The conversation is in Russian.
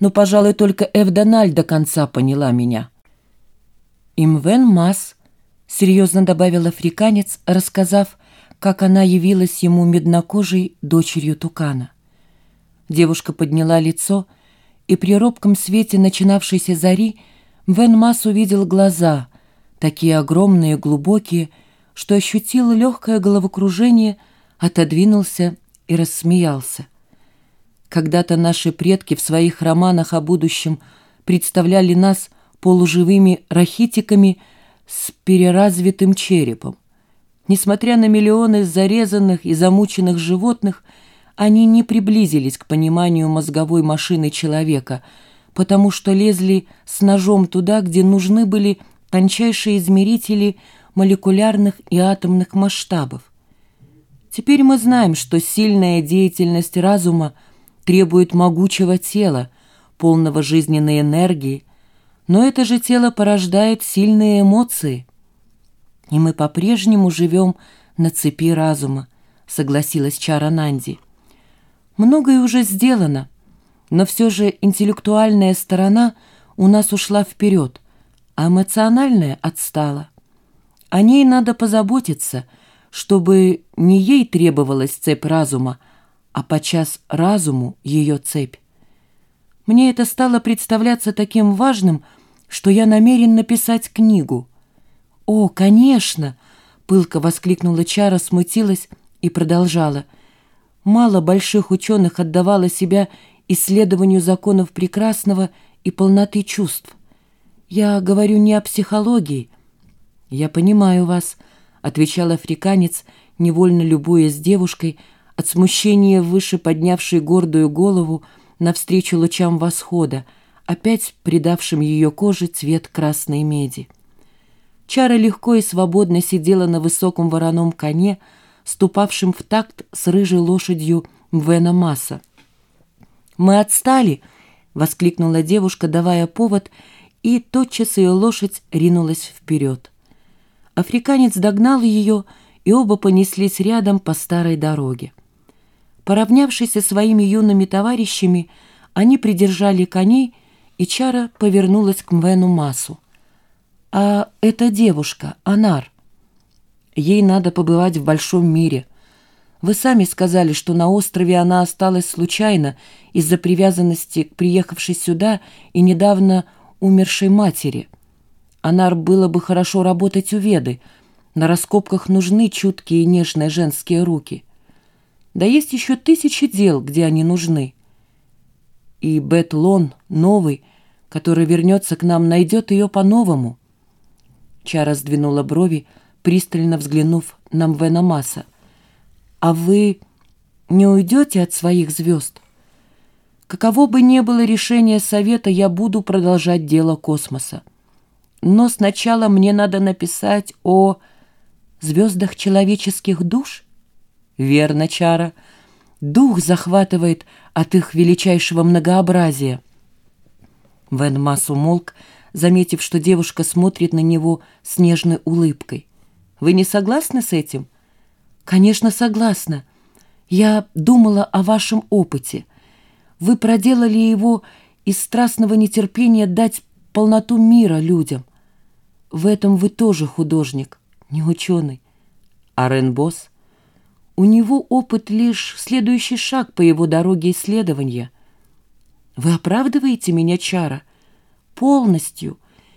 но, пожалуй, только Эвдональ до конца поняла меня. «Имвен Мас», — серьезно добавил африканец, рассказав, как она явилась ему меднокожей дочерью Тукана. Девушка подняла лицо, и при робком свете начинавшейся зари Вен Мас увидел глаза, такие огромные глубокие, что ощутил легкое головокружение, отодвинулся и рассмеялся. Когда-то наши предки в своих романах о будущем представляли нас полуживыми рахитиками с переразвитым черепом. Несмотря на миллионы зарезанных и замученных животных, они не приблизились к пониманию мозговой машины человека, потому что лезли с ножом туда, где нужны были тончайшие измерители молекулярных и атомных масштабов. Теперь мы знаем, что сильная деятельность разума требует могучего тела, полного жизненной энергии, но это же тело порождает сильные эмоции. И мы по-прежнему живем на цепи разума, согласилась Чара Нанди. Многое уже сделано, но все же интеллектуальная сторона у нас ушла вперед, а эмоциональная отстала. О ней надо позаботиться, чтобы не ей требовалась цепь разума, а подчас разуму ее цепь. Мне это стало представляться таким важным, что я намерен написать книгу. «О, конечно!» — пылко воскликнула Чара, смутилась и продолжала. Мало больших ученых отдавало себя исследованию законов прекрасного и полноты чувств. Я говорю не о психологии. «Я понимаю вас», — отвечал африканец, невольно любуясь девушкой, — от смущения выше поднявшей гордую голову навстречу лучам восхода, опять придавшим ее коже цвет красной меди. Чара легко и свободно сидела на высоком вороном коне, ступавшем в такт с рыжей лошадью Мвена Масса. «Мы отстали!» — воскликнула девушка, давая повод, и тотчас ее лошадь ринулась вперед. Африканец догнал ее, и оба понеслись рядом по старой дороге. Поравнявшись со своими юными товарищами, они придержали коней, и Чара повернулась к Мвену Масу. «А эта девушка, Анар, ей надо побывать в большом мире. Вы сами сказали, что на острове она осталась случайно из-за привязанности к приехавшей сюда и недавно умершей матери. Анар было бы хорошо работать у Веды. На раскопках нужны чуткие и нежные женские руки». Да есть еще тысячи дел, где они нужны. И Бетлон, новый, который вернется к нам, найдет ее по-новому. Чара сдвинула брови, пристально взглянув на Мвена Маса. «А вы не уйдете от своих звезд? Каково бы ни было решение совета, я буду продолжать дело космоса. Но сначала мне надо написать о звездах человеческих душ». Верно, Чара. Дух захватывает от их величайшего многообразия. Вен Масс умолк, заметив, что девушка смотрит на него с нежной улыбкой. «Вы не согласны с этим?» «Конечно, согласна. Я думала о вашем опыте. Вы проделали его из страстного нетерпения дать полноту мира людям. В этом вы тоже художник, не ученый. А Ренбос — у него опыт лишь следующий шаг по его дороге исследования. Вы оправдываете меня, Чара? Полностью.